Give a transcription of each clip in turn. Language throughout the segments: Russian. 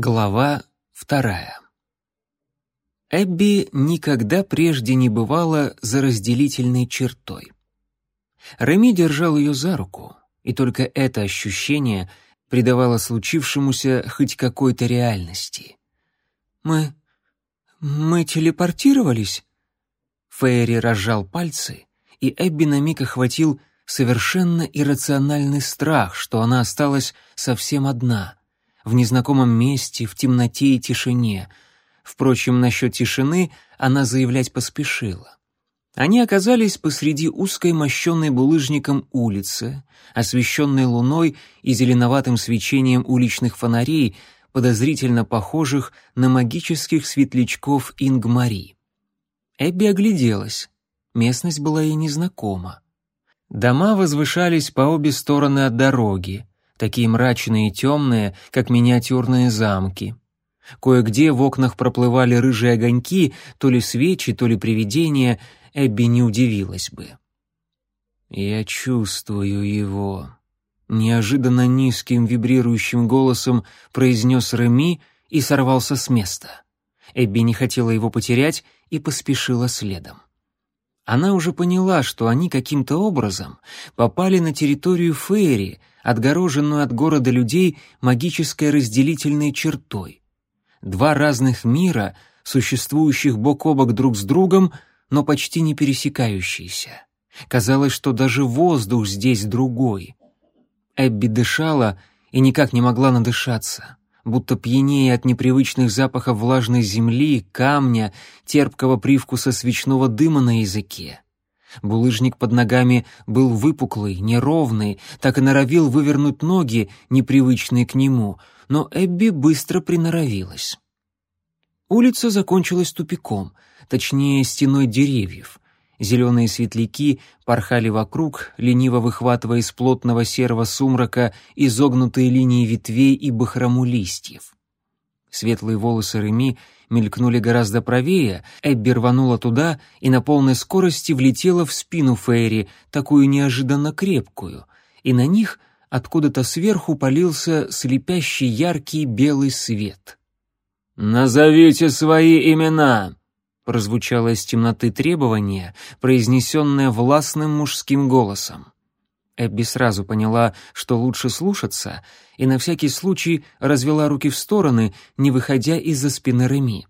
Глава вторая. Эбби никогда прежде не бывала за разделительной чертой. Реми держал ее за руку, и только это ощущение придавало случившемуся хоть какой-то реальности. «Мы... мы телепортировались?» Фейри разжал пальцы, и Эбби на миг охватил совершенно иррациональный страх, что она осталась совсем одна — в незнакомом месте, в темноте и тишине. Впрочем, насчет тишины она заявлять поспешила. Они оказались посреди узкой мощенной булыжником улицы, освещенной луной и зеленоватым свечением уличных фонарей, подозрительно похожих на магических светлячков Ингмари. Эбби огляделась. Местность была ей незнакома. Дома возвышались по обе стороны от дороги, такие мрачные и темные, как миниатюрные замки. Кое-где в окнах проплывали рыжие огоньки, то ли свечи, то ли привидения, Эбби не удивилась бы. «Я чувствую его», — неожиданно низким вибрирующим голосом произнес Реми и сорвался с места. Эбби не хотела его потерять и поспешила следом. Она уже поняла, что они каким-то образом попали на территорию Фейри, отгороженную от города людей магической разделительной чертой. Два разных мира, существующих бок о бок друг с другом, но почти не пересекающиеся. Казалось, что даже воздух здесь другой. Эбби дышала и никак не могла надышаться будто пьянее от непривычных запахов влажной земли, камня, терпкого привкуса свечного дыма на языке. Булыжник под ногами был выпуклый, неровный, так и норовил вывернуть ноги, непривычные к нему, но Эбби быстро приноровилась. Улица закончилась тупиком, точнее, стеной деревьев. Зеленые светляки порхали вокруг, лениво выхватывая из плотного серого сумрака изогнутые линии ветвей и бахрому листьев. Светлые волосы Реми мелькнули гораздо правее, Эбби рванула туда и на полной скорости влетела в спину Фейри, такую неожиданно крепкую, и на них откуда-то сверху полился слепящий яркий белый свет. «Назовите свои имена!» прозвучало из темноты требование, произнесенное властным мужским голосом. Эбби сразу поняла, что лучше слушаться, и на всякий случай развела руки в стороны, не выходя из-за спины Реми.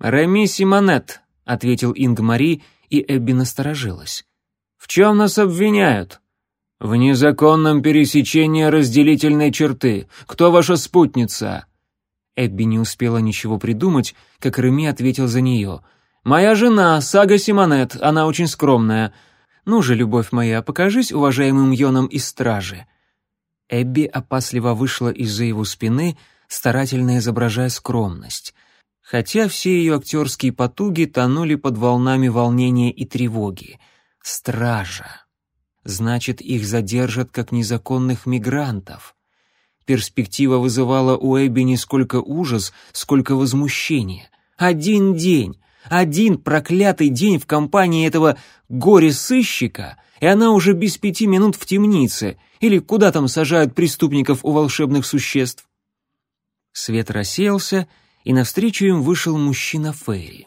«Реми Симонет», — ответил Ингмари, и Эбби насторожилась. «В чем нас обвиняют?» «В незаконном пересечении разделительной черты. Кто ваша спутница?» Эбби не успела ничего придумать, как Реми ответил за нее. «Моя жена, Сага Симонет, она очень скромная. Ну же, любовь моя, покажись уважаемым Йоном из стражи». Эбби опасливо вышла из-за его спины, старательно изображая скромность. Хотя все ее актерские потуги тонули под волнами волнения и тревоги. Стража. Значит, их задержат как незаконных мигрантов. Перспектива вызывала у Эбби не сколько ужас, сколько возмущение. Один день, один проклятый день в компании этого горе-сыщика, и она уже без пяти минут в темнице, или куда там сажают преступников у волшебных существ. Свет рассеялся, и навстречу им вышел мужчина Ферри.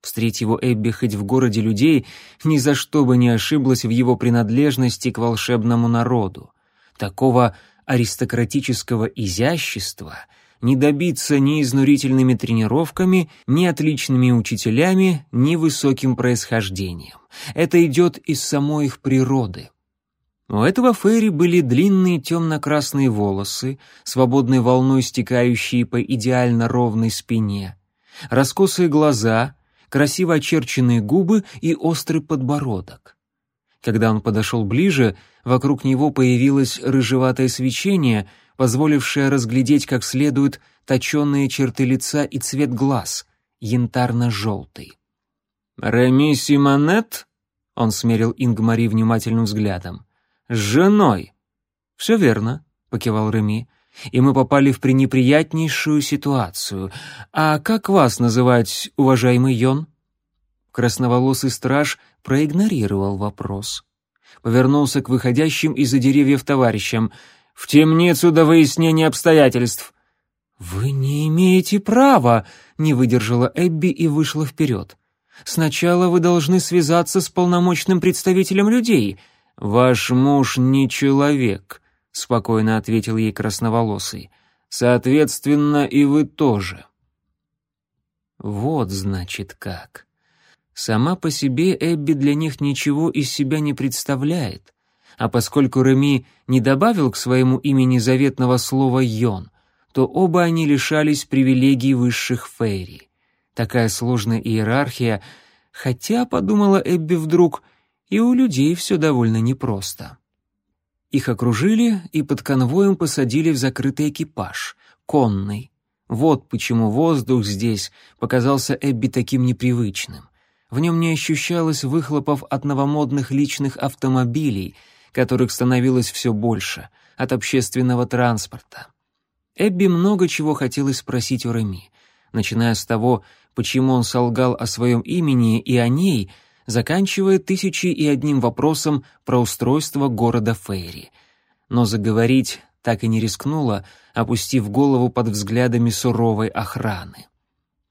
Встреть его Эбби хоть в городе людей, ни за что бы не ошиблась в его принадлежности к волшебному народу. Такого аристократического изящества не добиться ни изнурительными тренировками, ни отличными учителями, ни высоким происхождением. Это идет из самой их природы. У этого Фейри были длинные темно-красные волосы, свободной волной стекающие по идеально ровной спине, раскосые глаза, красиво очерченные губы и острый подбородок. Когда он подошел ближе, вокруг него появилось рыжеватое свечение, позволившее разглядеть как следует точенные черты лица и цвет глаз, янтарно-желтый. «Реми Симонет?» — он смерил Ингмари внимательным взглядом. «С женой». «Все верно», — покивал Реми. «И мы попали в пренеприятнейшую ситуацию. А как вас называть, уважаемый Йон?» Красноволосый страж проигнорировал вопрос. Повернулся к выходящим из-за деревьев товарищам. «В темницу до выяснения обстоятельств!» «Вы не имеете права!» — не выдержала Эбби и вышла вперед. «Сначала вы должны связаться с полномочным представителем людей». «Ваш муж не человек», — спокойно ответил ей красноволосый. «Соответственно, и вы тоже». Вот значит как. Сама по себе Эбби для них ничего из себя не представляет, а поскольку Реми не добавил к своему имени заветного слова «йон», то оба они лишались привилегий высших фейри. Такая сложная иерархия, хотя, подумала Эбби вдруг, и у людей все довольно непросто. Их окружили и под конвоем посадили в закрытый экипаж, конный. Вот почему воздух здесь показался Эбби таким непривычным. В нем не ощущалось выхлопов от новомодных личных автомобилей, которых становилось все больше, от общественного транспорта. Эбби много чего хотелось спросить у Реми, начиная с того, почему он солгал о своем имени и о ней, заканчивая тысячи и одним вопросом про устройство города Фейри. Но заговорить так и не рискнула, опустив голову под взглядами суровой охраны.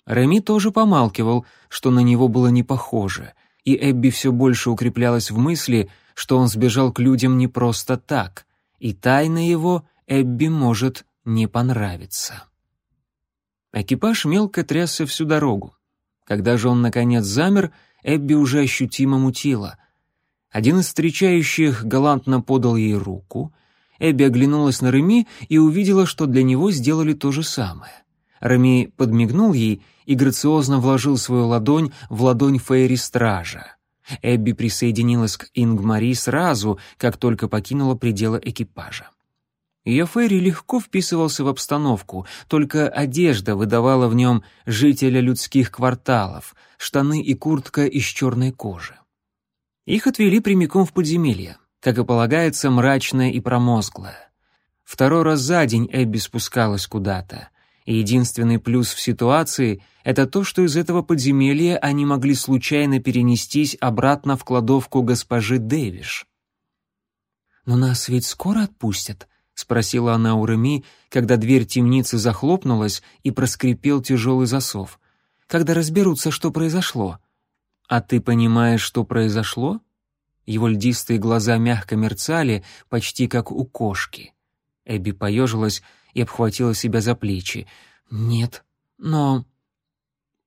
Реми тоже помалкивал, что на него было не похоже, и Эбби все больше укреплялась в мысли, что он сбежал к людям не просто так, и тайна его Эбби может не понравиться. Экипаж мелко трясся всю дорогу. Когда же он, наконец, замер, Эбби уже ощутимо мутила. Один из встречающих галантно подал ей руку — Эбби оглянулась на Реми и увидела, что для него сделали то же самое. Реми подмигнул ей и грациозно вложил свою ладонь в ладонь Фейри-стража. Эбби присоединилась к Ингмари сразу, как только покинула пределы экипажа. Ее Фейри легко вписывался в обстановку, только одежда выдавала в нем жителя людских кварталов, штаны и куртка из черной кожи. Их отвели прямиком в подземелье как и полагается, мрачная и промозглая. Второй раз за день Эбби спускалась куда-то, и единственный плюс в ситуации — это то, что из этого подземелья они могли случайно перенестись обратно в кладовку госпожи Дэвиш. «Но нас ведь скоро отпустят?» — спросила она у Реми, когда дверь темницы захлопнулась и проскрипел тяжелый засов. «Когда разберутся, что произошло». «А ты понимаешь, что произошло?» Его льдистые глаза мягко мерцали, почти как у кошки. Эбби поежилась и обхватила себя за плечи. «Нет, но...»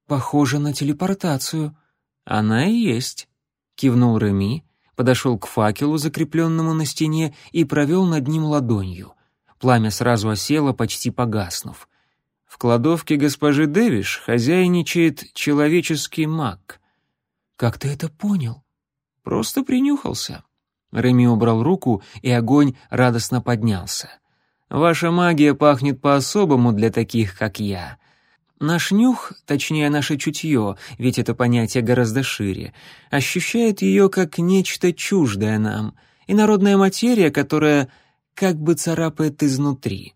«Похоже на телепортацию». «Она и есть», — кивнул Реми, подошел к факелу, закрепленному на стене, и провел над ним ладонью. Пламя сразу осело, почти погаснув. В кладовке госпожи Дэвиш хозяйничает человеческий маг. «Как ты это понял?» Просто принюхался. Реми убрал руку, и огонь радостно поднялся. Ваша магия пахнет по-особому для таких, как я. Наш нюх, точнее наше чутье, ведь это понятие гораздо шире, ощущает ее как нечто чуждое нам, и народная материя, которая как бы царапает изнутри.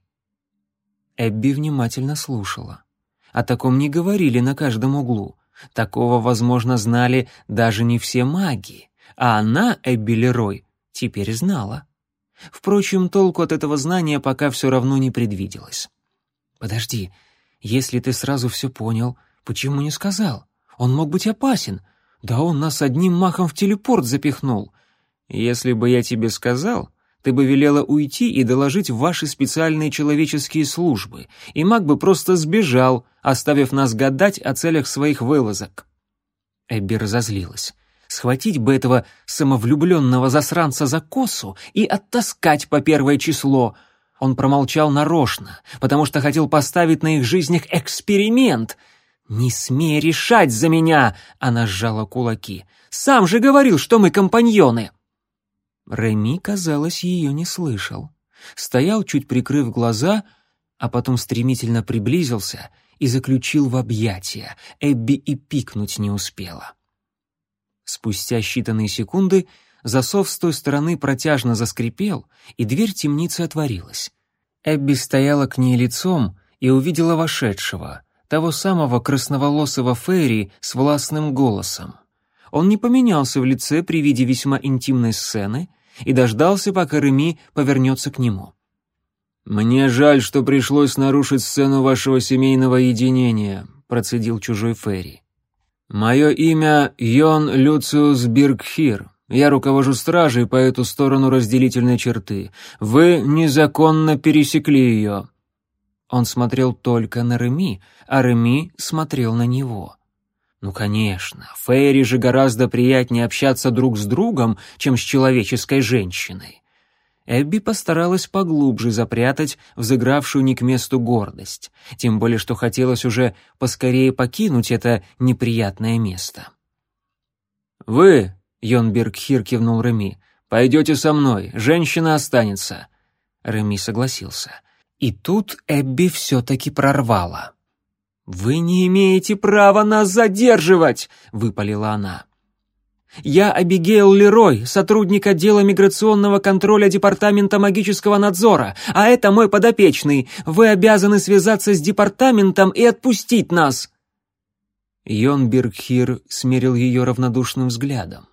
Эбби внимательно слушала. О таком не говорили на каждом углу. Такого, возможно, знали даже не все маги а она, Эбби Лерой, теперь знала. Впрочем, толку от этого знания пока все равно не предвиделось. «Подожди, если ты сразу все понял, почему не сказал? Он мог быть опасен. Да он нас одним махом в телепорт запихнул. Если бы я тебе сказал, ты бы велела уйти и доложить в ваши специальные человеческие службы, и маг бы просто сбежал, оставив нас гадать о целях своих вылазок». Эбби разозлилась. Схватить бы этого самовлюбленного засранца за косу и оттаскать по первое число. Он промолчал нарочно, потому что хотел поставить на их жизнях эксперимент. «Не смей решать за меня!» — она сжала кулаки. «Сам же говорил, что мы компаньоны!» Реми, казалось, ее не слышал. Стоял, чуть прикрыв глаза, а потом стремительно приблизился и заключил в объятия. Эбби и пикнуть не успела. Спустя считанные секунды засов с той стороны протяжно заскрипел, и дверь темницы отворилась. Эбби стояла к ней лицом и увидела вошедшего, того самого красноволосого Фейри с властным голосом. Он не поменялся в лице при виде весьма интимной сцены и дождался, пока Реми повернется к нему. «Мне жаль, что пришлось нарушить сцену вашего семейного единения», — процедил чужой Ферри. «Мое имя Йон Люциус Биргхир. Я руковожу стражей по эту сторону разделительной черты. Вы незаконно пересекли ее». Он смотрел только на Реми, а Реми смотрел на него. Ну, конечно, Фейри же гораздо приятнее общаться друг с другом, чем с человеческой женщиной. Эбби постаралась поглубже запрятать взыгравшую не к месту гордость, тем более что хотелось уже поскорее покинуть это неприятное место. «Вы», — Йонберг Хир кивнул Реми, — «пойдете со мной, женщина останется». Реми согласился. И тут Эбби все-таки прорвала. «Вы не имеете права нас задерживать!» — выпалила она. Я Абигейл Лерой, сотрудник отдела миграционного контроля Департамента магического надзора, а это мой подопечный. Вы обязаны связаться с департаментом и отпустить нас!» Йон Бергхир смерил ее равнодушным взглядом.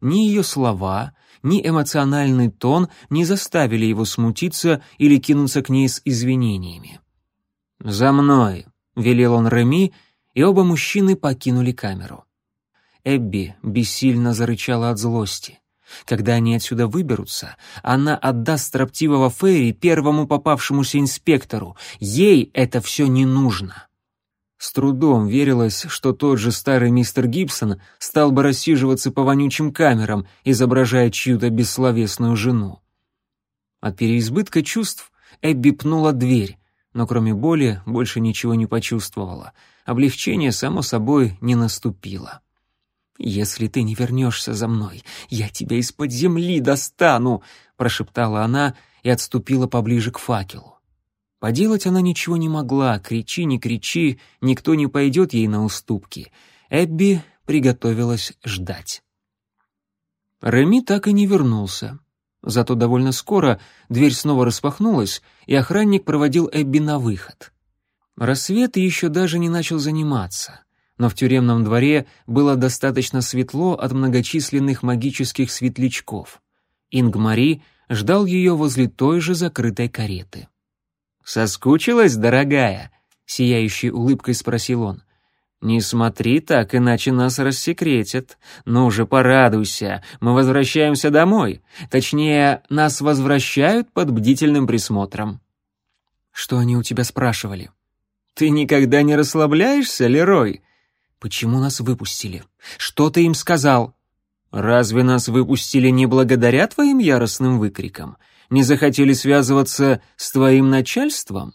Ни ее слова, ни эмоциональный тон не заставили его смутиться или кинуться к ней с извинениями. «За мной!» — велел он Реми, и оба мужчины покинули камеру. Эбби бессильно зарычала от злости. Когда они отсюда выберутся, она отдаст строптивого Ферри первому попавшемуся инспектору. Ей это все не нужно. С трудом верилось, что тот же старый мистер Гибсон стал бы рассиживаться по вонючим камерам, изображая чью-то бессловесную жену. От переизбытка чувств Эбби пнула дверь, но кроме боли больше ничего не почувствовала. Облегчение, само собой, не наступило. «Если ты не вернешься за мной, я тебя из-под земли достану!» — прошептала она и отступила поближе к факелу. Поделать она ничего не могла, кричи, не кричи, никто не пойдет ей на уступки. Эбби приготовилась ждать. Реми так и не вернулся. Зато довольно скоро дверь снова распахнулась, и охранник проводил Эбби на выход. Рассвет еще даже не начал заниматься но в тюремном дворе было достаточно светло от многочисленных магических светлячков. Ингмари ждал ее возле той же закрытой кареты. «Соскучилась, дорогая?» — сияющей улыбкой спросил он. «Не смотри так, иначе нас рассекретят. Ну же, порадуйся, мы возвращаемся домой. Точнее, нас возвращают под бдительным присмотром». «Что они у тебя спрашивали?» «Ты никогда не расслабляешься, Лерой?» Почему нас выпустили? Что ты им сказал? Разве нас выпустили не благодаря твоим яростным выкрикам? Не захотели связываться с твоим начальством?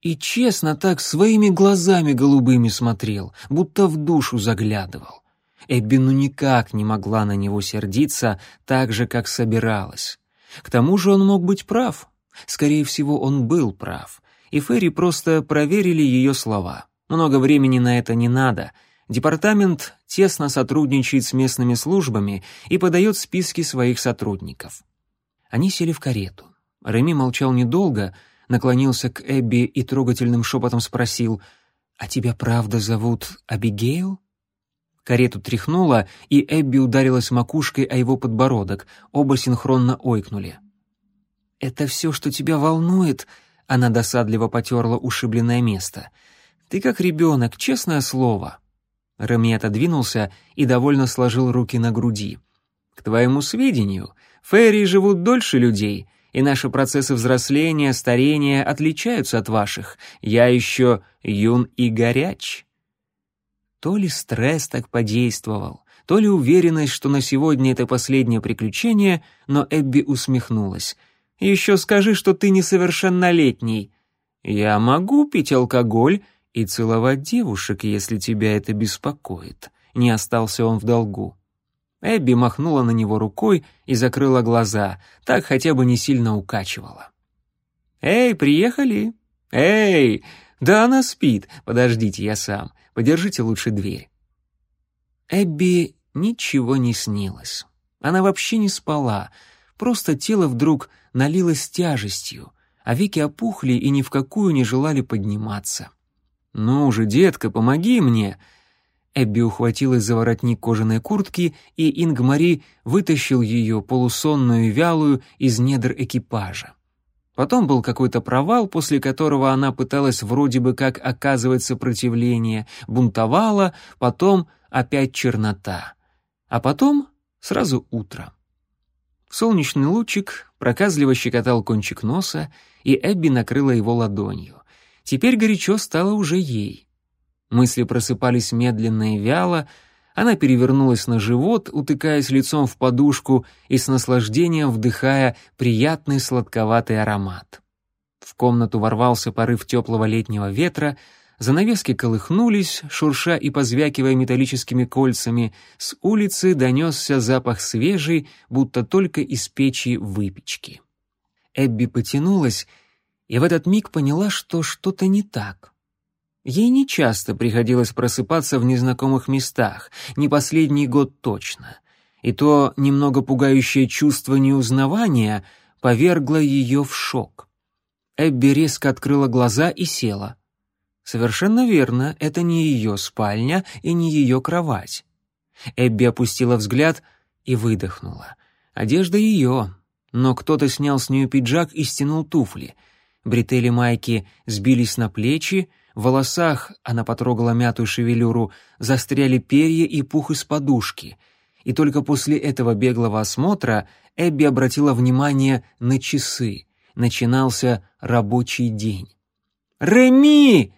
И честно так своими глазами голубыми смотрел, будто в душу заглядывал. Эбби ну никак не могла на него сердиться так же, как собиралась. К тому же он мог быть прав. Скорее всего, он был прав. И Ферри просто проверили ее слова. Много времени на это не надо. Департамент тесно сотрудничает с местными службами и подает списки своих сотрудников. Они сели в карету. Реми молчал недолго, наклонился к Эбби и трогательным шепотом спросил, «А тебя правда зовут Абигейл?» Карету тряхнуло, и Эбби ударилась макушкой о его подбородок. Оба синхронно ойкнули. «Это все, что тебя волнует?» Она досадливо потерла ушибленное место — ты как ребенок, честное слово». Реми отодвинулся и довольно сложил руки на груди. «К твоему сведению, фейри живут дольше людей, и наши процессы взросления, старения отличаются от ваших. Я еще юн и горяч». То ли стресс так подействовал, то ли уверенность, что на сегодня это последнее приключение, но Эбби усмехнулась. «Еще скажи, что ты несовершеннолетний». «Я могу пить алкоголь и целовать девушек, если тебя это беспокоит. Не остался он в долгу. Эбби махнула на него рукой и закрыла глаза, так хотя бы не сильно укачивала. «Эй, приехали? Эй! Да она спит. Подождите, я сам. Подержите лучше дверь». Эбби ничего не снилось. Она вообще не спала, просто тело вдруг налилось тяжестью, а веки опухли и ни в какую не желали подниматься. «Ну же, детка, помоги мне!» Эбби ухватилась за воротник кожаной куртки, и Ингмари вытащил ее, полусонную и вялую, из недр экипажа. Потом был какой-то провал, после которого она пыталась вроде бы как оказывать сопротивление, бунтовала, потом опять чернота. А потом сразу утро. Солнечный лучик проказливо щекотал кончик носа, и Эбби накрыла его ладонью. Теперь горячо стало уже ей. Мысли просыпались медленно и вяло, она перевернулась на живот, утыкаясь лицом в подушку и с наслаждением вдыхая приятный сладковатый аромат. В комнату ворвался порыв теплого летнего ветра, занавески колыхнулись, шурша и позвякивая металлическими кольцами, с улицы донесся запах свежей, будто только из печи выпечки. Эбби потянулась и в этот миг поняла, что что-то не так. Ей нечасто приходилось просыпаться в незнакомых местах, не последний год точно. И то немного пугающее чувство неузнавания повергло ее в шок. Эбби резко открыла глаза и села. Совершенно верно, это не ее спальня и не ее кровать. Эбби опустила взгляд и выдохнула. Одежда ее, но кто-то снял с нее пиджак и стянул туфли. Бретели майки сбились на плечи, в волосах, она потрогала мятую шевелюру, застряли перья и пух из подушки. И только после этого беглого осмотра Эбби обратила внимание на часы. Начинался рабочий день. «Реми!»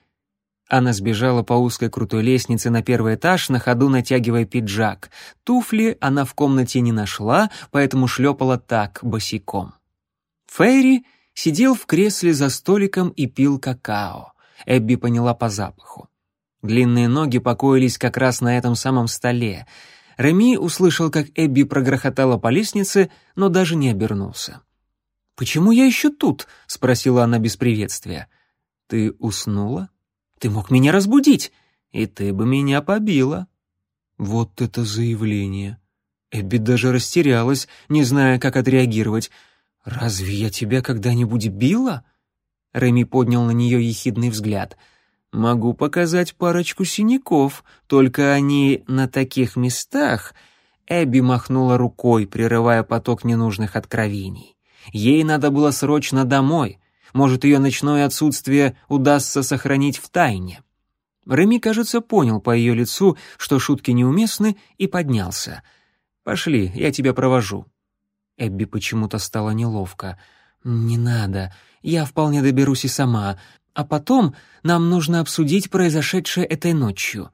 Она сбежала по узкой крутой лестнице на первый этаж, на ходу натягивая пиджак. Туфли она в комнате не нашла, поэтому шлепала так, босиком. Фейри сидел в кресле за столиком и пил какао. Эбби поняла по запаху. Длинные ноги покоились как раз на этом самом столе. Реми услышал, как Эбби прогрохотала по лестнице, но даже не обернулся. «Почему я еще тут?» — спросила она без приветствия. «Ты уснула? Ты мог меня разбудить, и ты бы меня побила». Вот это заявление. Эбби даже растерялась, не зная, как отреагировать. «Разве я тебя когда-нибудь била?» Реми поднял на нее ехидный взгляд. «Могу показать парочку синяков, только они на таких местах...» Эбби махнула рукой, прерывая поток ненужных откровений. Ей надо было срочно домой. Может, ее ночное отсутствие удастся сохранить в тайне. Реми, кажется, понял по ее лицу, что шутки неуместны, и поднялся. «Пошли, я тебя провожу». Эбби почему-то стало неловко. «Не надо, я вполне доберусь и сама. А потом нам нужно обсудить произошедшее этой ночью.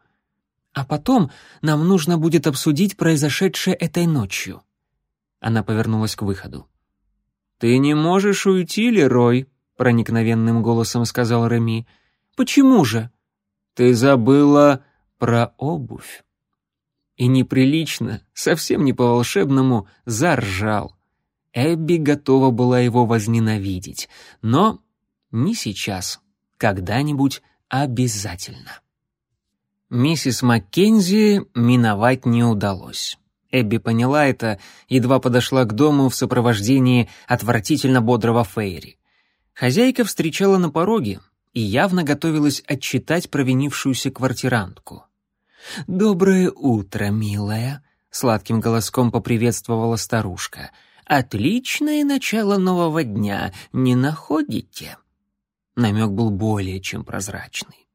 А потом нам нужно будет обсудить произошедшее этой ночью». Она повернулась к выходу. «Ты не можешь уйти, Лерой», — проникновенным голосом сказал Реми. «Почему же?» «Ты забыла про обувь». И неприлично, совсем не по-волшебному, заржал. Эбби готова была его возненавидеть, но не сейчас, когда-нибудь обязательно. Миссис Маккензи миновать не удалось. Эбби поняла это, едва подошла к дому в сопровождении отвратительно бодрого Фейри. Хозяйка встречала на пороге и явно готовилась отчитать провинившуюся квартирантку. «Доброе утро, милая», — сладким голоском поприветствовала старушка — Отличное начало нового дня, не находите?» Намек был более чем прозрачный.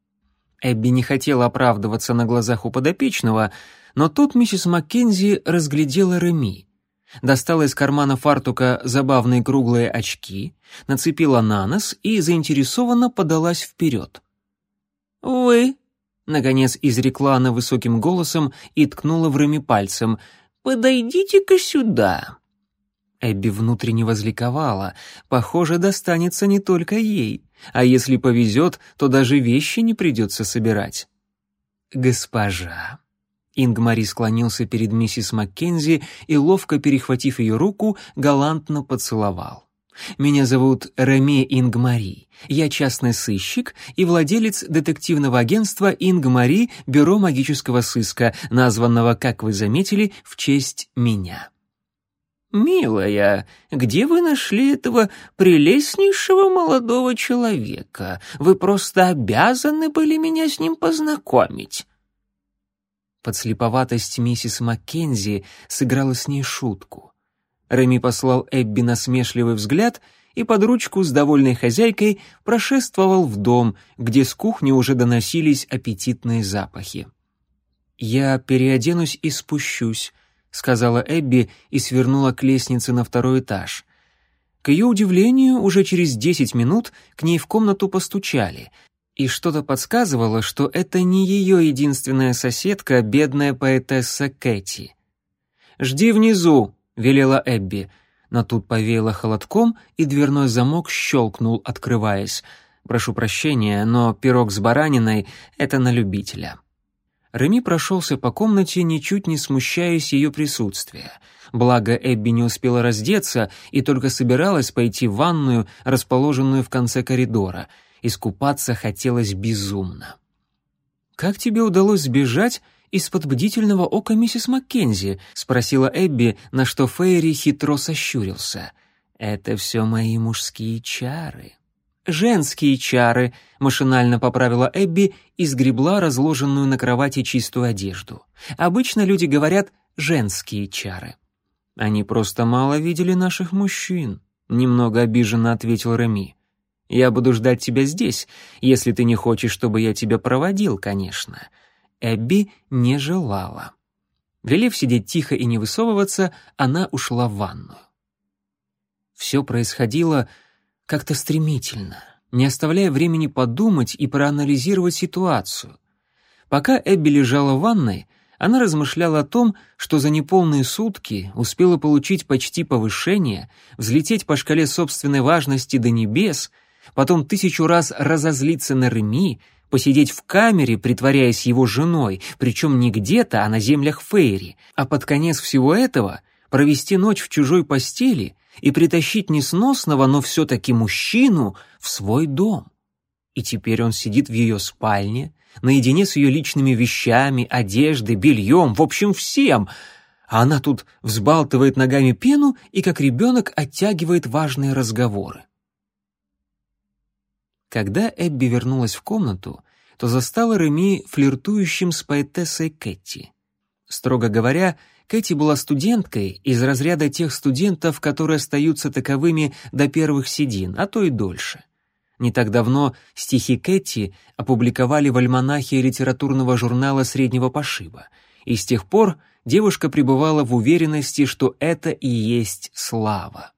Эбби не хотела оправдываться на глазах у подопечного, но тут миссис Маккензи разглядела Реми. Достала из кармана фартука забавные круглые очки, нацепила на нос и заинтересованно подалась вперед. «Вы?» — наконец изрекла она высоким голосом и ткнула в Реми пальцем. «Подойдите-ка сюда». Эбби внутренне возликовала. Похоже, достанется не только ей. А если повезет, то даже вещи не придется собирать. «Госпожа». Ингмари склонился перед миссис Маккензи и, ловко перехватив ее руку, галантно поцеловал. «Меня зовут Реме Ингмари. Я частный сыщик и владелец детективного агентства Ингмари Бюро магического сыска, названного, как вы заметили, в честь меня». «Милая, где вы нашли этого прелестнейшего молодого человека? Вы просто обязаны были меня с ним познакомить». Подслеповатость миссис Маккензи сыграла с ней шутку. Реми послал Эбби насмешливый взгляд и под ручку с довольной хозяйкой прошествовал в дом, где с кухни уже доносились аппетитные запахи. «Я переоденусь и спущусь», — сказала Эбби и свернула к лестнице на второй этаж. К ее удивлению, уже через десять минут к ней в комнату постучали, и что-то подсказывало, что это не ее единственная соседка, бедная поэтесса Кэти. «Жди внизу», — велела Эбби, но тут повеяло холодком, и дверной замок щелкнул, открываясь. «Прошу прощения, но пирог с бараниной — это на любителя». Реми прошелся по комнате, ничуть не смущаясь ее присутствия. Благо Эбби не успела раздеться и только собиралась пойти в ванную, расположенную в конце коридора — Искупаться хотелось безумно. «Как тебе удалось сбежать из-под бдительного ока миссис Маккензи?» — спросила Эбби, на что Фейри хитро сощурился. «Это все мои мужские чары». «Женские чары», — машинально поправила Эбби и сгребла разложенную на кровати чистую одежду. «Обычно люди говорят «женские чары». «Они просто мало видели наших мужчин», — немного обиженно ответил Реми. Я буду ждать тебя здесь, если ты не хочешь, чтобы я тебя проводил, конечно». Эбби не желала. Велев сидеть тихо и не высовываться, она ушла в ванную. Все происходило как-то стремительно, не оставляя времени подумать и проанализировать ситуацию. Пока Эбби лежала в ванной, она размышляла о том, что за неполные сутки успела получить почти повышение, взлететь по шкале собственной важности до небес — потом тысячу раз разозлиться на Реми, посидеть в камере, притворяясь его женой, причем не где-то, а на землях Фейри, а под конец всего этого провести ночь в чужой постели и притащить несносного, но все-таки мужчину в свой дом. И теперь он сидит в ее спальне, наедине с ее личными вещами, одеждой, бельем, в общем, всем, а она тут взбалтывает ногами пену и как ребенок оттягивает важные разговоры. Когда Эбби вернулась в комнату, то застала Реми флиртующим с поэтессой Кэти. Строго говоря, Кэти была студенткой из разряда тех студентов, которые остаются таковыми до первых седин, а то и дольше. Не так давно стихи Кэти опубликовали в альманахе литературного журнала среднего пошиба, и с тех пор девушка пребывала в уверенности, что это и есть слава.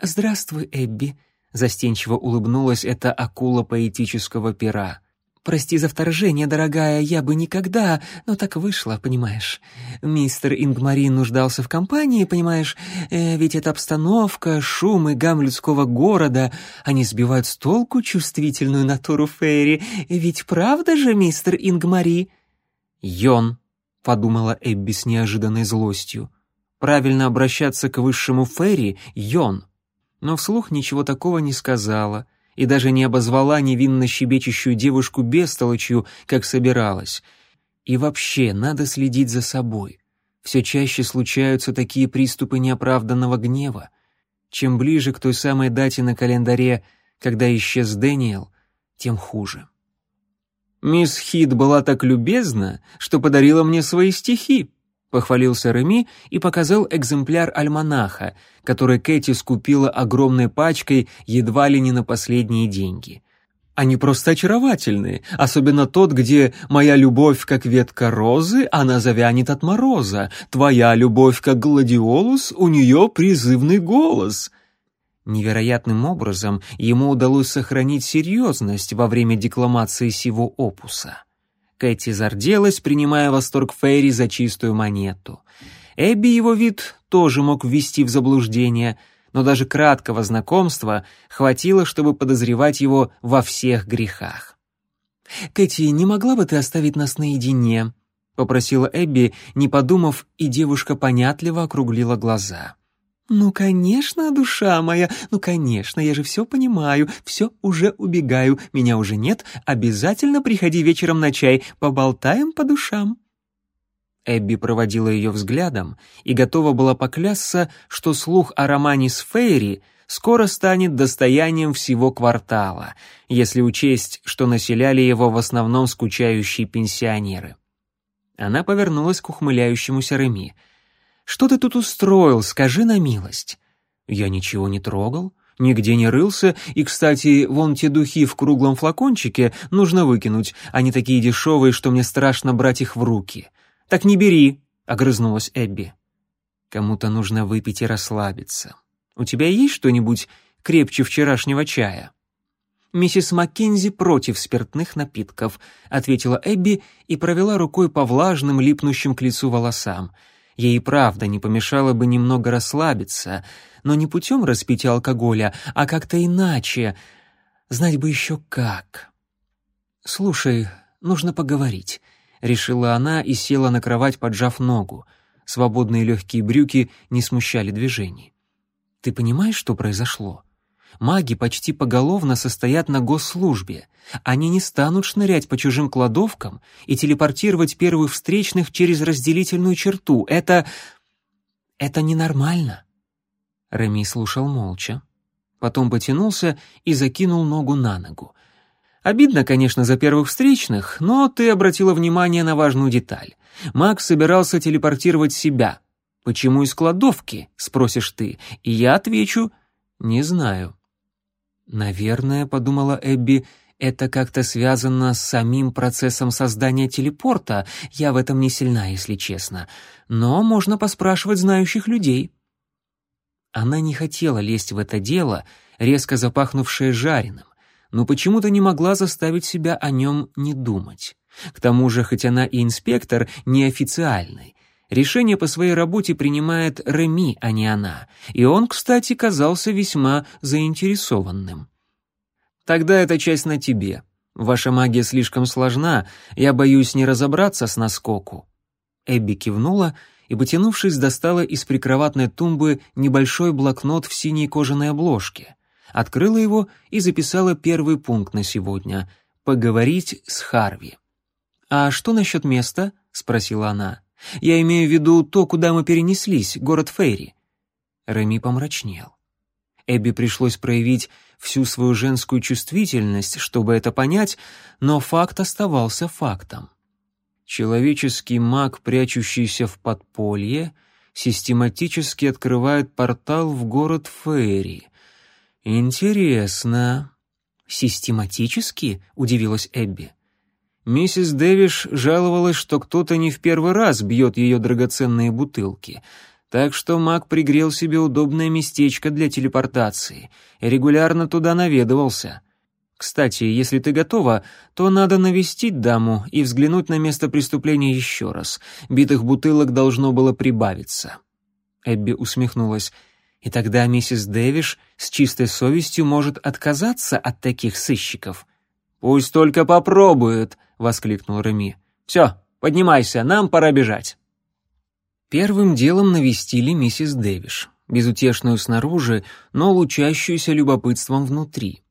«Здравствуй, Эбби», Застенчиво улыбнулась эта акула поэтического пера. «Прости за вторжение, дорогая, я бы никогда, но так вышло, понимаешь. Мистер Ингмари нуждался в компании, понимаешь, э, ведь эта обстановка, шум и гам людского города, они сбивают с толку чувствительную натуру Фейри, ведь правда же, мистер Ингмари?» «Йон», — подумала Эбби с неожиданной злостью. «Правильно обращаться к высшему Фейри — Йон» но вслух ничего такого не сказала и даже не обозвала невинно щебечущую девушку бестолочью, как собиралась. И вообще, надо следить за собой. Все чаще случаются такие приступы неоправданного гнева. Чем ближе к той самой дате на календаре, когда исчез Дэниел, тем хуже. Мисс Хит была так любезна, что подарила мне свои стихи, похвалился Реми и показал экземпляр альманаха, который Кэти скупила огромной пачкой едва ли не на последние деньги. Они просто очаровательные, особенно тот, где «Моя любовь, как ветка розы, она завянет от мороза», «Твоя любовь, как гладиолус, у нее призывный голос». Невероятным образом ему удалось сохранить серьезность во время декламации сего опуса. Кэти зарделась, принимая восторг Фейри за чистую монету. Эбби его вид тоже мог ввести в заблуждение, но даже краткого знакомства хватило, чтобы подозревать его во всех грехах. «Кэти, не могла бы ты оставить нас наедине?» — попросила Эбби, не подумав, и девушка понятливо округлила глаза. «Ну, конечно, душа моя, ну, конечно, я же все понимаю, все уже убегаю, меня уже нет, обязательно приходи вечером на чай, поболтаем по душам». Эбби проводила ее взглядом и готова была поклясться, что слух о романе с Фейри скоро станет достоянием всего квартала, если учесть, что населяли его в основном скучающие пенсионеры. Она повернулась к ухмыляющемуся Реми — что ты тут устроил, скажи на милость?» «Я ничего не трогал, нигде не рылся, и, кстати, вон те духи в круглом флакончике нужно выкинуть, они такие дешевые, что мне страшно брать их в руки». «Так не бери», — огрызнулась Эбби. «Кому-то нужно выпить и расслабиться. У тебя есть что-нибудь крепче вчерашнего чая?» «Миссис Маккензи против спиртных напитков», — ответила Эбби и провела рукой по влажным, липнущим к лицу волосам. Ей правда не помешало бы немного расслабиться, но не путем распития алкоголя, а как-то иначе. Знать бы еще как. «Слушай, нужно поговорить», — решила она и села на кровать, поджав ногу. Свободные легкие брюки не смущали движений. «Ты понимаешь, что произошло?» Маги почти поголовно состоят на госслужбе. Они не станут шнырять по чужим кладовкам и телепортировать первых встречных через разделительную черту. Это... это ненормально. Реми слушал молча. Потом потянулся и закинул ногу на ногу. Обидно, конечно, за первых встречных, но ты обратила внимание на важную деталь. Маг собирался телепортировать себя. «Почему из кладовки?» — спросишь ты. И я отвечу «не знаю». «Наверное», — подумала Эбби, — «это как-то связано с самим процессом создания телепорта. Я в этом не сильна, если честно. Но можно поспрашивать знающих людей». Она не хотела лезть в это дело, резко запахнувшее жареным, но почему-то не могла заставить себя о нем не думать. К тому же, хоть она и инспектор, неофициальный, решение по своей работе принимает Реми, а не она, и он, кстати, казался весьма заинтересованным. «Тогда эта часть на тебе. Ваша магия слишком сложна, я боюсь не разобраться с наскоку». Эбби кивнула и, потянувшись, достала из прикроватной тумбы небольшой блокнот в синей кожаной обложке, открыла его и записала первый пункт на сегодня — «Поговорить с Харви». «А что насчет места?» — спросила она. Я имею в виду то, куда мы перенеслись, город Фейри». Реми помрачнел. Эбби пришлось проявить всю свою женскую чувствительность, чтобы это понять, но факт оставался фактом. Человеческий маг, прячущийся в подполье, систематически открывает портал в город Фейри. Интересно. Систематически? удивилась Эбби. Миссис Дэвиш жаловалась, что кто-то не в первый раз бьет ее драгоценные бутылки, так что маг пригрел себе удобное местечко для телепортации и регулярно туда наведывался. Кстати, если ты готова, то надо навестить даму и взглянуть на место преступления еще раз. Битых бутылок должно было прибавиться. Эбби усмехнулась. И тогда миссис Дэвиш с чистой совестью может отказаться от таких сыщиков. «Пусть только попробует», — воскликнул Реми. «Все, поднимайся, нам пора бежать». Первым делом навестили миссис Дэвиш, безутешную снаружи, но лучащуюся любопытством внутри.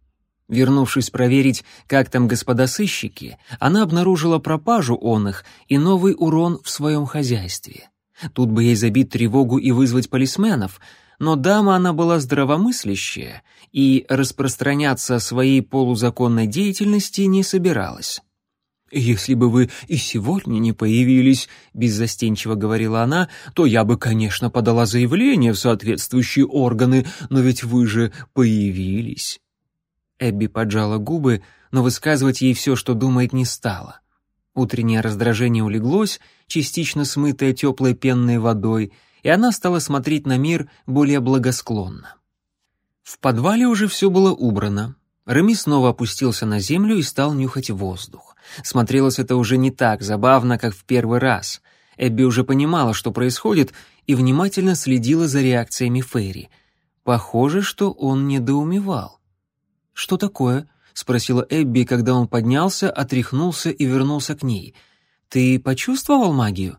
Вернувшись проверить, как там господа сыщики, она обнаружила пропажу он их и новый урон в своем хозяйстве. Тут бы ей забить тревогу и вызвать полисменов, но дама она была здравомыслящая и распространяться о своей полузаконной деятельности не собиралась. «Если бы вы и сегодня не появились», — беззастенчиво говорила она, «то я бы, конечно, подала заявление в соответствующие органы, но ведь вы же появились». Эбби поджала губы, но высказывать ей все, что думает, не стала. Утреннее раздражение улеглось, частично смытое теплой пенной водой, и она стала смотреть на мир более благосклонно. В подвале уже все было убрано. Реми снова опустился на землю и стал нюхать воздух. Смотрелось это уже не так забавно, как в первый раз. Эбби уже понимала, что происходит, и внимательно следила за реакциями Фейри. Похоже, что он недоумевал. «Что такое?» — спросила Эбби, когда он поднялся, отряхнулся и вернулся к ней. «Ты почувствовал магию?»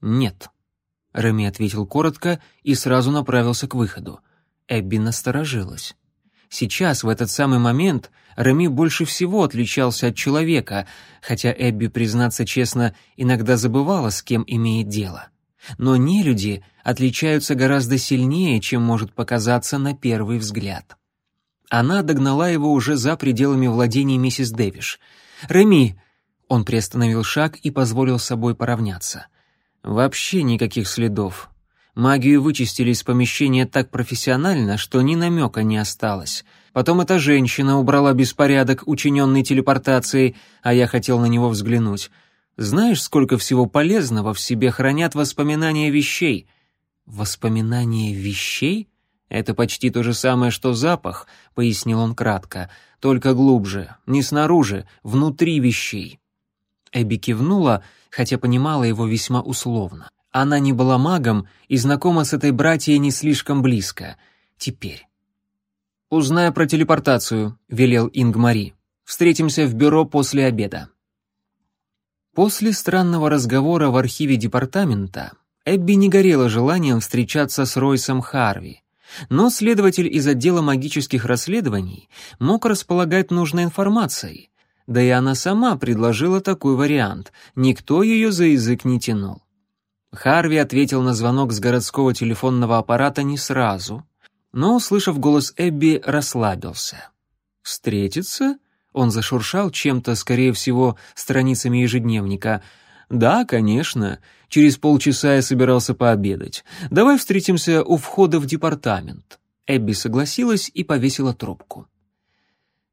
«Нет», — Реми ответил коротко и сразу направился к выходу. Эбби насторожилась. Сейчас, в этот самый момент, Реми больше всего отличался от человека, хотя Эбби, признаться честно, иногда забывала, с кем имеет дело. Но не люди отличаются гораздо сильнее, чем может показаться на первый взгляд. Она догнала его уже за пределами владений миссис Дэвиш. «Реми!» Он приостановил шаг и позволил собой поравняться. «Вообще никаких следов. Магию вычистили из помещения так профессионально, что ни намека не осталось. Потом эта женщина убрала беспорядок, учиненный телепортацией, а я хотел на него взглянуть. Знаешь, сколько всего полезного в себе хранят воспоминания вещей? Воспоминания вещей? Это почти то же самое, что запах, пояснил он кратко, только глубже, не снаружи, внутри вещей. Эбби кивнула, хотя понимала его весьма условно. Она не была магом и знакома с этой братьей не слишком близко. Теперь. «Узнай про телепортацию», — велел Ингмари. «Встретимся в бюро после обеда». После странного разговора в архиве департамента Эбби не горела желанием встречаться с Ройсом Харви. Но следователь из отдела магических расследований мог располагать нужной информацией. Да и она сама предложила такой вариант. Никто ее за язык не тянул. Харви ответил на звонок с городского телефонного аппарата не сразу, но, услышав голос Эбби, расслабился. «Встретиться?» Он зашуршал чем-то, скорее всего, страницами ежедневника. «Да, конечно. Через полчаса я собирался пообедать. Давай встретимся у входа в департамент». Эбби согласилась и повесила трубку.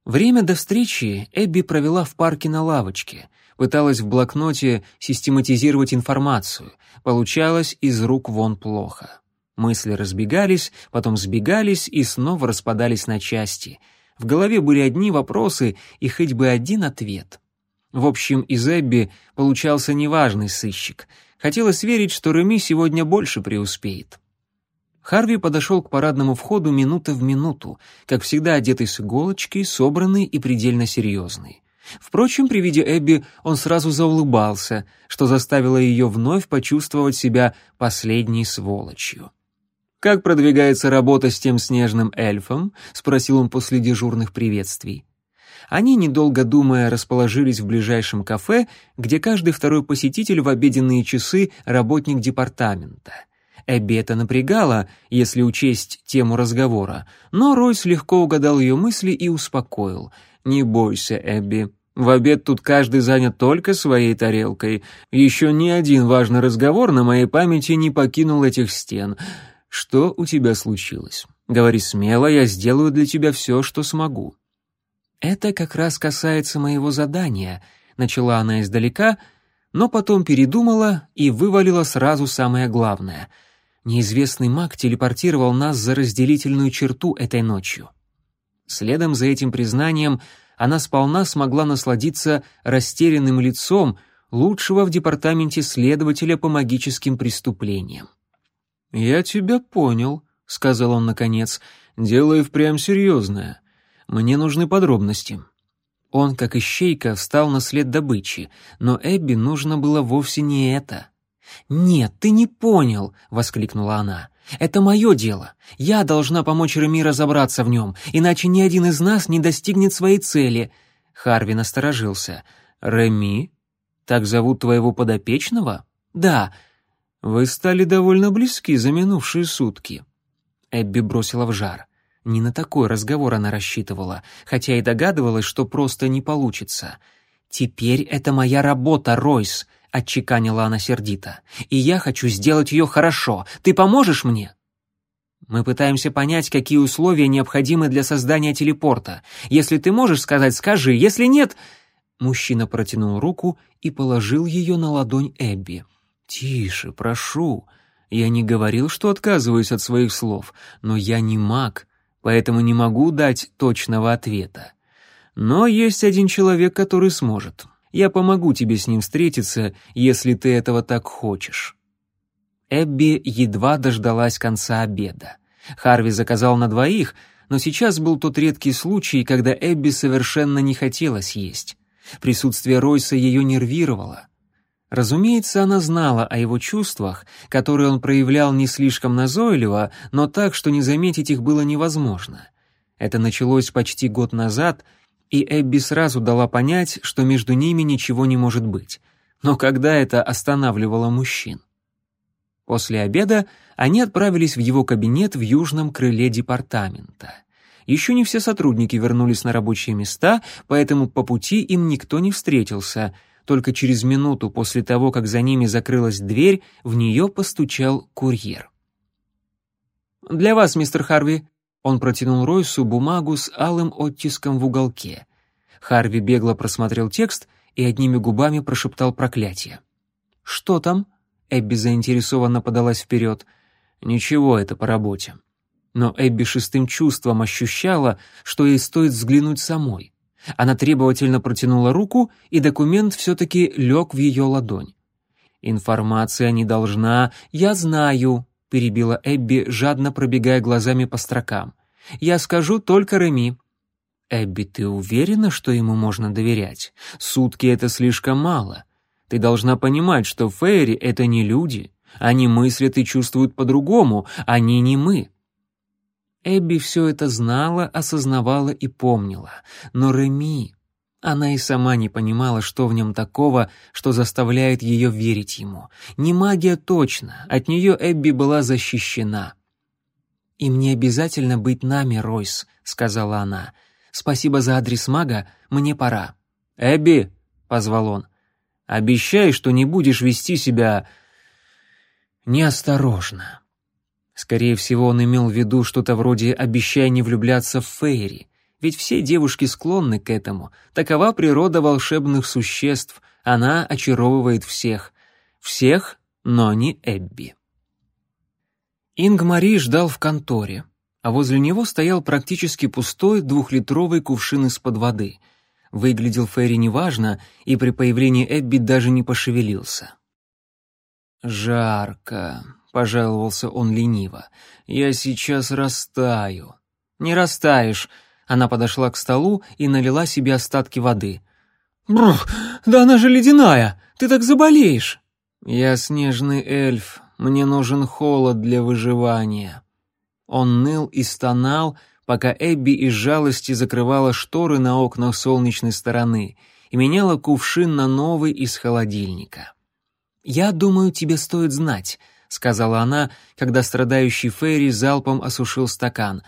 Время до встречи Эбби провела в парке на лавочке, пыталась в блокноте систематизировать информацию, получалось из рук вон плохо. Мысли разбегались, потом сбегались и снова распадались на части. В голове были одни вопросы и хоть бы один ответ. В общем, из Эбби получался неважный сыщик. Хотелось верить, что Реми сегодня больше преуспеет. Харви подошел к парадному входу минута в минуту, как всегда одетый с иголочки, собранный и предельно серьезный. Впрочем, при виде Эбби он сразу заулыбался, что заставило ее вновь почувствовать себя последней сволочью. «Как продвигается работа с тем снежным эльфом?» — спросил он после дежурных приветствий. Они, недолго думая, расположились в ближайшем кафе, где каждый второй посетитель в обеденные часы — работник департамента — Эбби это напрягало, если учесть тему разговора, но Ройс легко угадал ее мысли и успокоил. «Не бойся, Эбби. В обед тут каждый занят только своей тарелкой. Еще ни один важный разговор на моей памяти не покинул этих стен. Что у тебя случилось? Говори смело, я сделаю для тебя все, что смогу». «Это как раз касается моего задания», — начала она издалека, но потом передумала и вывалила сразу самое главное — Неизвестный маг телепортировал нас за разделительную черту этой ночью. Следом за этим признанием она сполна смогла насладиться растерянным лицом лучшего в департаменте следователя по магическим преступлениям. «Я тебя понял», — сказал он наконец, — «дело впрямь серьезное. Мне нужны подробности». Он, как ищейка, встал на след добычи, но Эбби нужно было вовсе не это — «Нет, ты не понял!» — воскликнула она. «Это мое дело. Я должна помочь Реми разобраться в нем, иначе ни один из нас не достигнет своей цели». Харви насторожился. «Реми? Так зовут твоего подопечного?» «Да». «Вы стали довольно близки за минувшие сутки». Эбби бросила в жар. Не на такой разговор она рассчитывала, хотя и догадывалась, что просто не получится. «Теперь это моя работа, Ройс», отчеканила она сердито. «И я хочу сделать ее хорошо. Ты поможешь мне?» «Мы пытаемся понять, какие условия необходимы для создания телепорта. Если ты можешь сказать, скажи. Если нет...» Мужчина протянул руку и положил ее на ладонь Эбби. «Тише, прошу. Я не говорил, что отказываюсь от своих слов, но я не маг, поэтому не могу дать точного ответа. Но есть один человек, который сможет. Я помогу тебе с ним встретиться, если ты этого так хочешь». Эбби едва дождалась конца обеда. Харви заказал на двоих, но сейчас был тот редкий случай, когда Эбби совершенно не хотелось есть. Присутствие Ройса ее нервировало. Разумеется, она знала о его чувствах, которые он проявлял не слишком назойливо, но так, что не заметить их было невозможно. Это началось почти год назад, и Эбби сразу дала понять, что между ними ничего не может быть. Но когда это останавливало мужчин? После обеда они отправились в его кабинет в южном крыле департамента. Еще не все сотрудники вернулись на рабочие места, поэтому по пути им никто не встретился. Только через минуту после того, как за ними закрылась дверь, в нее постучал курьер. Для вас, мистер Харви». Он протянул Ройсу бумагу с алым оттиском в уголке. Харви бегло просмотрел текст и одними губами прошептал проклятие. «Что там?» Эбби заинтересованно подалась вперед. «Ничего, это по работе». Но Эбби шестым чувством ощущала, что ей стоит взглянуть самой. Она требовательно протянула руку, и документ все-таки лег в ее ладонь. «Информация не должна...» «Я знаю», — перебила Эбби, жадно пробегая глазами по строкам. «Я скажу только Реми». «Эбби, ты уверена, что ему можно доверять? Сутки — это слишком мало. Ты должна понимать, что Фейри — это не люди. Они мыслят и чувствуют по-другому, они не мы». Эбби все это знала, осознавала и помнила. Но Реми... Она и сама не понимала, что в нем такого, что заставляет ее верить ему. Не магия точно, от нее Эбби была защищена. «Им не обязательно быть нами, Ройс», — сказала она. «Спасибо за адрес мага, мне пора». «Эбби», — позвал он, — «обещай, что не будешь вести себя неосторожно». Скорее всего, он имел в виду что-то вроде «обещай не влюбляться в Фейри», ведь все девушки склонны к этому. Такова природа волшебных существ, она очаровывает всех. Всех, но не Эбби. Ингмари ждал в конторе, а возле него стоял практически пустой двухлитровый кувшин из-под воды. Выглядел Ферри неважно, и при появлении Эбби даже не пошевелился. «Жарко», пожаловался он лениво. «Я сейчас растаю». «Не растаешь». Она подошла к столу и налила себе остатки воды. «Брух, да она же ледяная! Ты так заболеешь!» «Я снежный эльф, мне нужен холод для выживания». Он ныл и стонал, пока Эбби из жалости закрывала шторы на окнах солнечной стороны и меняла кувшин на новый из холодильника. «Я думаю, тебе стоит знать», сказала она, когда страдающий Ферри залпом осушил стакан.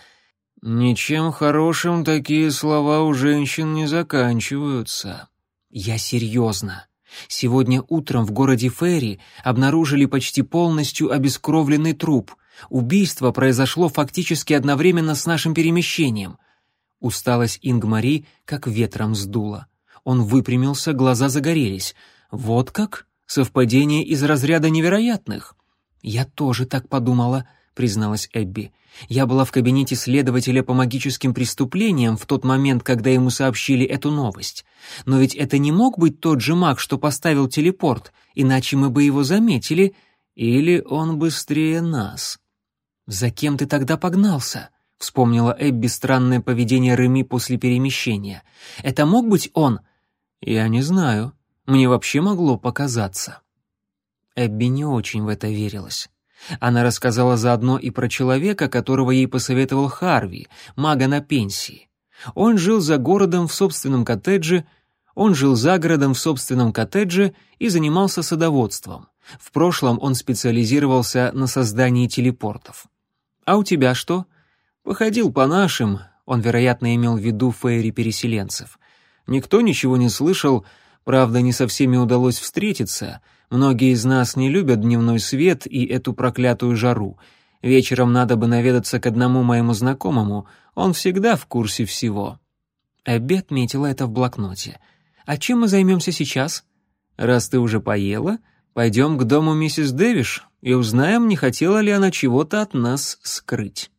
Ничем хорошим такие слова у женщин не заканчиваются. Я серьезно. Сегодня утром в городе Ферри обнаружили почти полностью обескровленный труп. Убийство произошло фактически одновременно с нашим перемещением. Усталость Ингмари как ветром сдуло. Он выпрямился, глаза загорелись. Вот как? Совпадение из разряда невероятных. «Я тоже так подумала», — призналась Эбби. «Я была в кабинете следователя по магическим преступлениям в тот момент, когда ему сообщили эту новость. Но ведь это не мог быть тот же маг, что поставил телепорт, иначе мы бы его заметили, или он быстрее нас». «За кем ты тогда погнался?» — вспомнила Эбби странное поведение Реми после перемещения. «Это мог быть он?» «Я не знаю. Мне вообще могло показаться». Эбби не очень в это верилась. Она рассказала заодно и про человека, которого ей посоветовал Харви, мага на пенсии. Он жил за городом в собственном коттедже, он жил за городом в собственном коттедже и занимался садоводством. В прошлом он специализировался на создании телепортов. «А у тебя что?» «Походил по нашим», он, вероятно, имел в виду фейри-переселенцев. Никто ничего не слышал, правда, не со всеми удалось встретиться — Многие из нас не любят дневной свет и эту проклятую жару. Вечером надо бы наведаться к одному моему знакомому, он всегда в курсе всего». Эбби отметила это в блокноте. «А чем мы займемся сейчас?» «Раз ты уже поела, пойдем к дому миссис Дэвиш и узнаем, не хотела ли она чего-то от нас скрыть».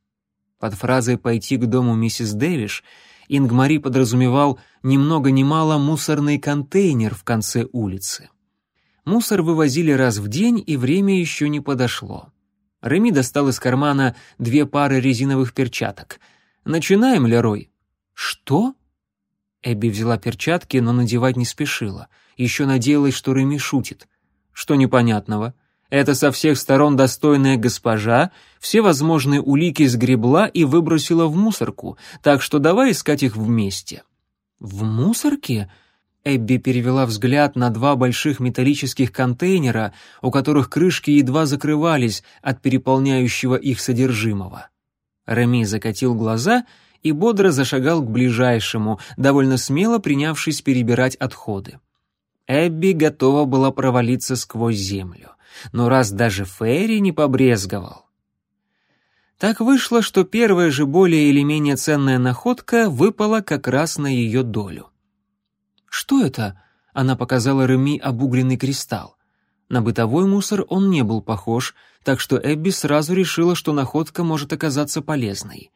Под фразой «пойти к дому миссис Дэвиш» Ингмари подразумевал ни много ни мало мусорный контейнер в конце улицы. Мусор вывозили раз в день, и время еще не подошло. Реми достал из кармана две пары резиновых перчаток. «Начинаем, Лерой?» «Что?» Эбби взяла перчатки, но надевать не спешила. Еще надеялась, что Реми шутит. «Что непонятного?» Это со всех сторон достойная госпожа все возможные улики сгребла и выбросила в мусорку, так что давай искать их вместе». «В мусорке?» Эбби перевела взгляд на два больших металлических контейнера, у которых крышки едва закрывались от переполняющего их содержимого. Реми закатил глаза и бодро зашагал к ближайшему, довольно смело принявшись перебирать отходы. Эбби готова была провалиться сквозь землю, но раз даже Ферри не побрезговал. Так вышло, что первая же более или менее ценная находка выпала как раз на ее долю. «Что это?» — она показала Реми обугленный кристалл. На бытовой мусор он не был похож, так что Эбби сразу решила, что находка может оказаться полезной.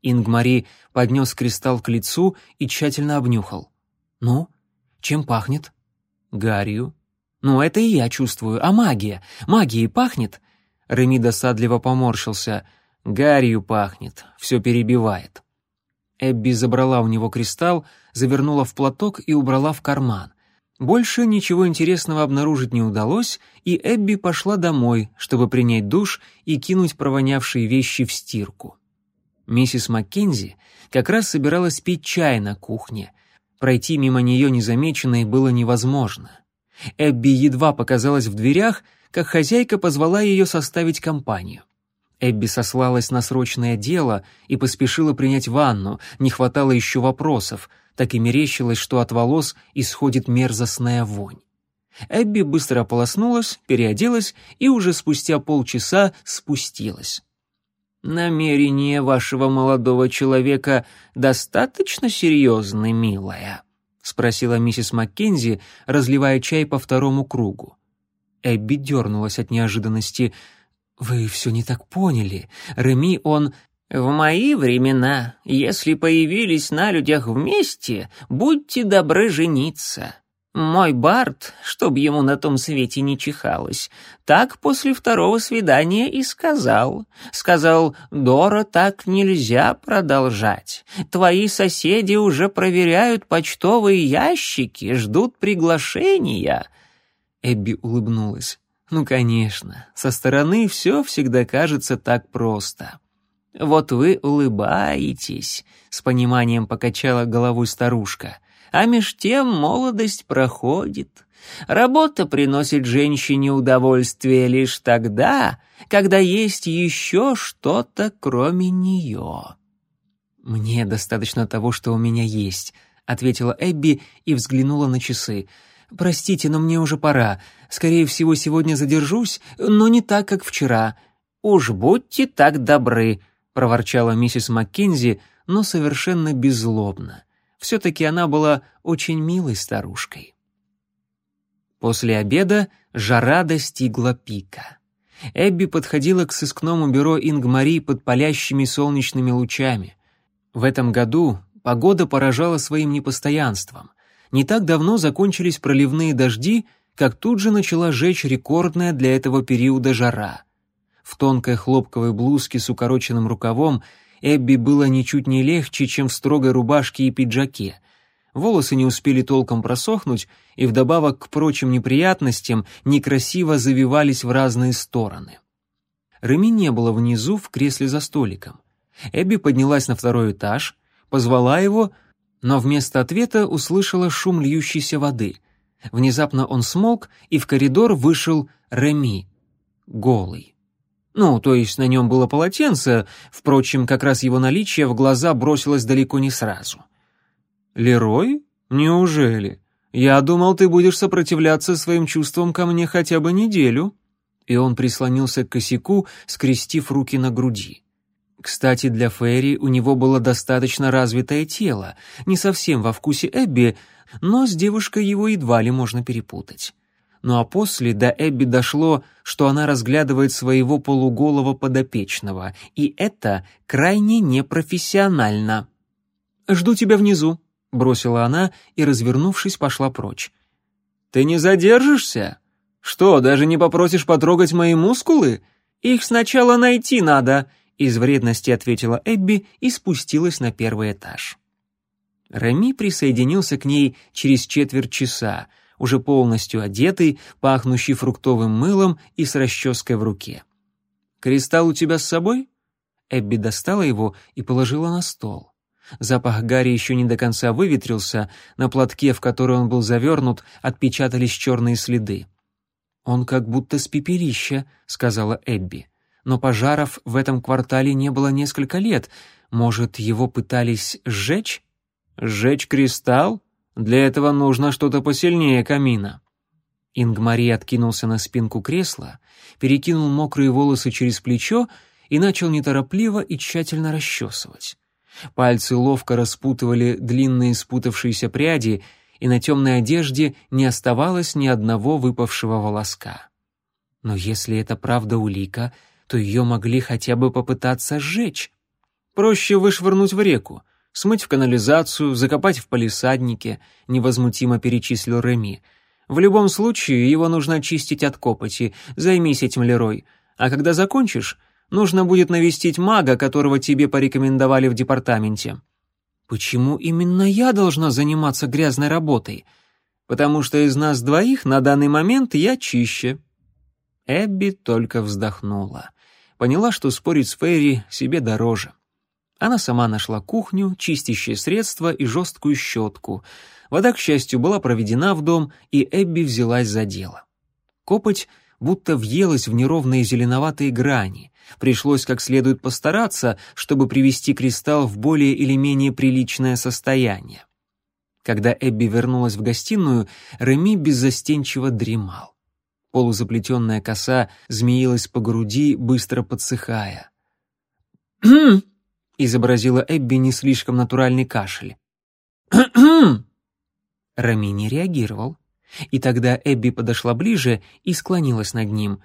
Ингмари поднес кристалл к лицу и тщательно обнюхал. «Ну, чем пахнет?» «Гарью». «Ну, это и я чувствую. А магия? Магией пахнет?» Реми досадливо поморщился — Гарью пахнет, все перебивает. Эбби забрала у него кристалл, завернула в платок и убрала в карман. Больше ничего интересного обнаружить не удалось, и Эбби пошла домой, чтобы принять душ и кинуть провонявшие вещи в стирку. Миссис Маккензи как раз собиралась пить чай на кухне. Пройти мимо нее незамеченной было невозможно. Эбби едва показалась в дверях, как хозяйка позвала ее составить компанию. Эбби сослалась на срочное дело и поспешила принять ванну, не хватало еще вопросов, так и мерещилось, что от волос исходит мерзостная вонь. Эбби быстро ополоснулась, переоделась и уже спустя полчаса спустилась. «Намерения вашего молодого человека достаточно серьезны, милая?» — спросила миссис Маккензи, разливая чай по второму кругу. Эбби дернулась от неожиданности — «Вы все не так поняли. Реми, он...» «В мои времена, если появились на людях вместе, будьте добры жениться. Мой Барт, чтоб ему на том свете не чихалось, так после второго свидания и сказал. Сказал, Дора, так нельзя продолжать. Твои соседи уже проверяют почтовые ящики, ждут приглашения». Эбби улыбнулась. Ну, конечно, со стороны все всегда кажется так просто. Вот вы улыбаетесь, с пониманием покачала головой старушка. А меж тем молодость проходит. Работа приносит женщине удовольствие лишь тогда, когда есть еще что-то кроме нее. «Мне достаточно того, что у меня есть», — ответила Эбби и взглянула на часы. «Простите, но мне уже пора. Скорее всего, сегодня задержусь, но не так, как вчера». «Уж будьте так добры», — проворчала миссис Маккензи, но совершенно беззлобно. Все-таки она была очень милой старушкой. После обеда жара достигла пика. Эбби подходила к сыскному бюро Ингмари под палящими солнечными лучами. В этом году погода поражала своим непостоянством — не так давно закончились проливные дожди, как тут же начала жечь рекордная для этого периода жара. В тонкой хлопковой блузке с укороченным рукавом Эбби было ничуть не легче, чем в строгой рубашке и пиджаке. Волосы не успели толком просохнуть, и вдобавок к прочим неприятностям некрасиво завивались в разные стороны. Реми не было внизу в кресле за столиком. Эбби поднялась на второй этаж, позвала его, но вместо ответа услышала шум льющейся воды. Внезапно он смолк, и в коридор вышел Реми, голый. Ну, то есть на нем было полотенце, впрочем, как раз его наличие в глаза бросилось далеко не сразу. «Лерой? Неужели? Я думал, ты будешь сопротивляться своим чувствам ко мне хотя бы неделю». И он прислонился к косяку, скрестив руки на груди. Кстати, для Ферри у него было достаточно развитое тело, не совсем во вкусе Эбби, но с девушкой его едва ли можно перепутать. Ну а после до Эбби дошло, что она разглядывает своего полуголого подопечного, и это крайне непрофессионально. «Жду тебя внизу», — бросила она и, развернувшись, пошла прочь. «Ты не задержишься? Что, даже не попросишь потрогать мои мускулы? Их сначала найти надо», из вредности ответила Эбби и спустилась на первый этаж. Реми присоединился к ней через четверть часа, уже полностью одетый, пахнущий фруктовым мылом и с расческой в руке. «Кристалл у тебя с собой?» Эбби достала его и положила на стол. Запах Гарри еще не до конца выветрился, на платке, в который он был завернут, отпечатались черные следы. «Он как будто с пепелища», — сказала Эбби но пожаров в этом квартале не было несколько лет. Может, его пытались сжечь? Сжечь кристалл? Для этого нужно что-то посильнее камина. Ингмари откинулся на спинку кресла, перекинул мокрые волосы через плечо и начал неторопливо и тщательно расчесывать. Пальцы ловко распутывали длинные спутавшиеся пряди, и на темной одежде не оставалось ни одного выпавшего волоска. Но если это правда улика, то ее могли хотя бы попытаться сжечь. Проще вышвырнуть в реку, смыть в канализацию, закопать в палисаднике, невозмутимо перечислил Реми. В любом случае его нужно очистить от копоти, займись этим, Лерой. А когда закончишь, нужно будет навестить мага, которого тебе порекомендовали в департаменте. Почему именно я должна заниматься грязной работой? Потому что из нас двоих на данный момент я чище. Эбби только вздохнула. Поняла, что спорить с Фейри себе дороже. Она сама нашла кухню, чистящее средство и жесткую щетку. Вода, к счастью, была проведена в дом, и Эбби взялась за дело. Копоть будто въелась в неровные зеленоватые грани. Пришлось как следует постараться, чтобы привести кристалл в более или менее приличное состояние. Когда Эбби вернулась в гостиную, Реми беззастенчиво дремал. Полузаплетенная коса змеилась по груди, быстро подсыхая. «Хм!» — изобразила Эбби не слишком натуральный кашель. «Хм!» Рами не реагировал. И тогда Эбби подошла ближе и склонилась над ним.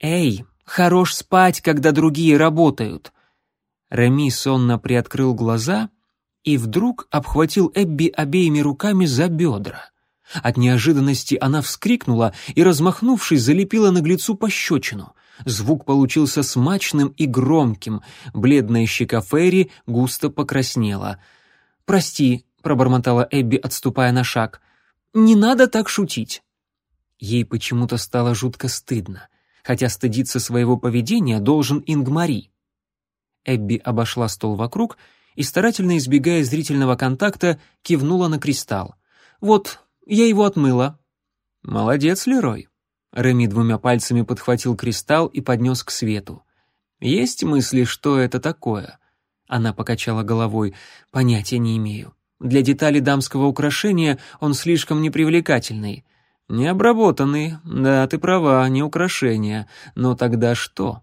«Эй, хорош спать, когда другие работают!» Рами сонно приоткрыл глаза и вдруг обхватил Эбби обеими руками за бедра. От неожиданности она вскрикнула и, размахнувшись, залепила наглецу пощечину. Звук получился смачным и громким. Бледная щека Ферри густо покраснела. «Прости», — пробормотала Эбби, отступая на шаг. «Не надо так шутить». Ей почему-то стало жутко стыдно, хотя стыдиться своего поведения должен Ингмари. Эбби обошла стол вокруг и, старательно избегая зрительного контакта, кивнула на кристалл. «Вот, я его отмыла». «Молодец, Лерой». Реми двумя пальцами подхватил кристалл и поднес к свету. «Есть мысли, что это такое?» Она покачала головой. «Понятия не имею. Для детали дамского украшения он слишком непривлекательный. Необработанный, да, ты права, не украшение. Но тогда что?»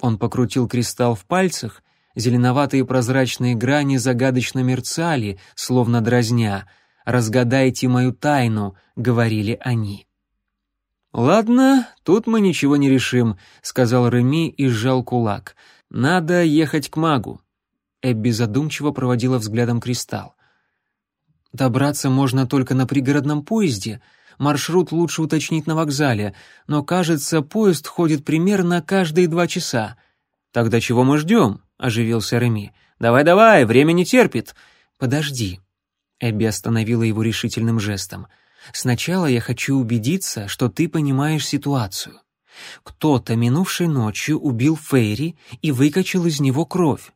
Он покрутил кристалл в пальцах, зеленоватые прозрачные грани загадочно мерцали, словно дразня — разгадайте мою тайну», — говорили они. «Ладно, тут мы ничего не решим», — сказал Реми и сжал кулак. «Надо ехать к магу». Эбби задумчиво проводила взглядом кристалл. «Добраться можно только на пригородном поезде. Маршрут лучше уточнить на вокзале, но, кажется, поезд ходит примерно каждые два часа». «Тогда чего мы ждем?» — оживился Реми. «Давай-давай, время не терпит». «Подожди», Эбби остановила его решительным жестом. «Сначала я хочу убедиться, что ты понимаешь ситуацию. Кто-то минувшей ночью убил Фейри и выкачал из него кровь.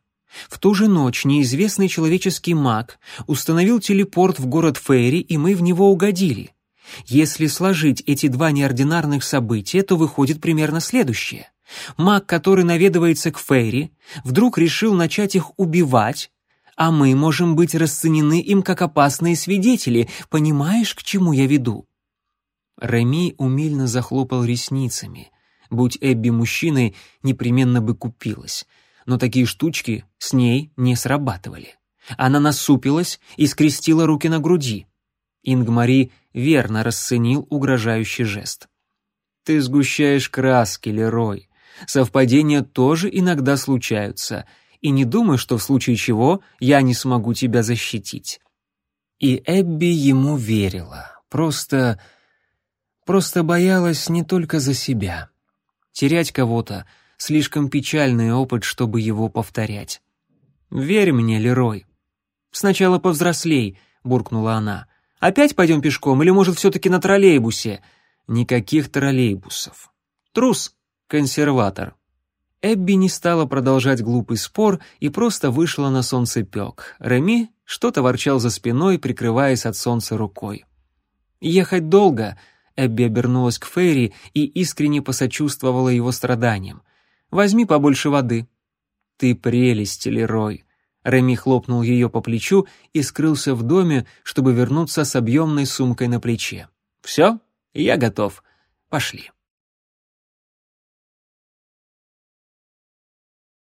В ту же ночь неизвестный человеческий маг установил телепорт в город Фейри, и мы в него угодили. Если сложить эти два неординарных события, то выходит примерно следующее. Маг, который наведывается к Фейри, вдруг решил начать их убивать, а мы можем быть расценены им как опасные свидетели. Понимаешь, к чему я веду?» Реми умильно захлопал ресницами. Будь Эбби мужчиной, непременно бы купилась. Но такие штучки с ней не срабатывали. Она насупилась и скрестила руки на груди. Ингмари верно расценил угрожающий жест. «Ты сгущаешь краски, Лерой. Совпадения тоже иногда случаются и не думай, что в случае чего я не смогу тебя защитить». И Эбби ему верила, просто... просто боялась не только за себя. Терять кого-то — слишком печальный опыт, чтобы его повторять. «Верь мне, Лерой». «Сначала повзрослей», — буркнула она. «Опять пойдем пешком или, может, все-таки на троллейбусе?» «Никаких троллейбусов». «Трус, консерватор». Эбби не стала продолжать глупый спор и просто вышла на солнцепек. Реми что-то ворчал за спиной, прикрываясь от солнца рукой. «Ехать долго», — Эбби обернулась к Фейри и искренне посочувствовала его страданиям. «Возьми побольше воды». «Ты прелесть, Лерой», Реми хлопнул ее по плечу и скрылся в доме, чтобы вернуться с объемной сумкой на плече. «Все, я готов. Пошли».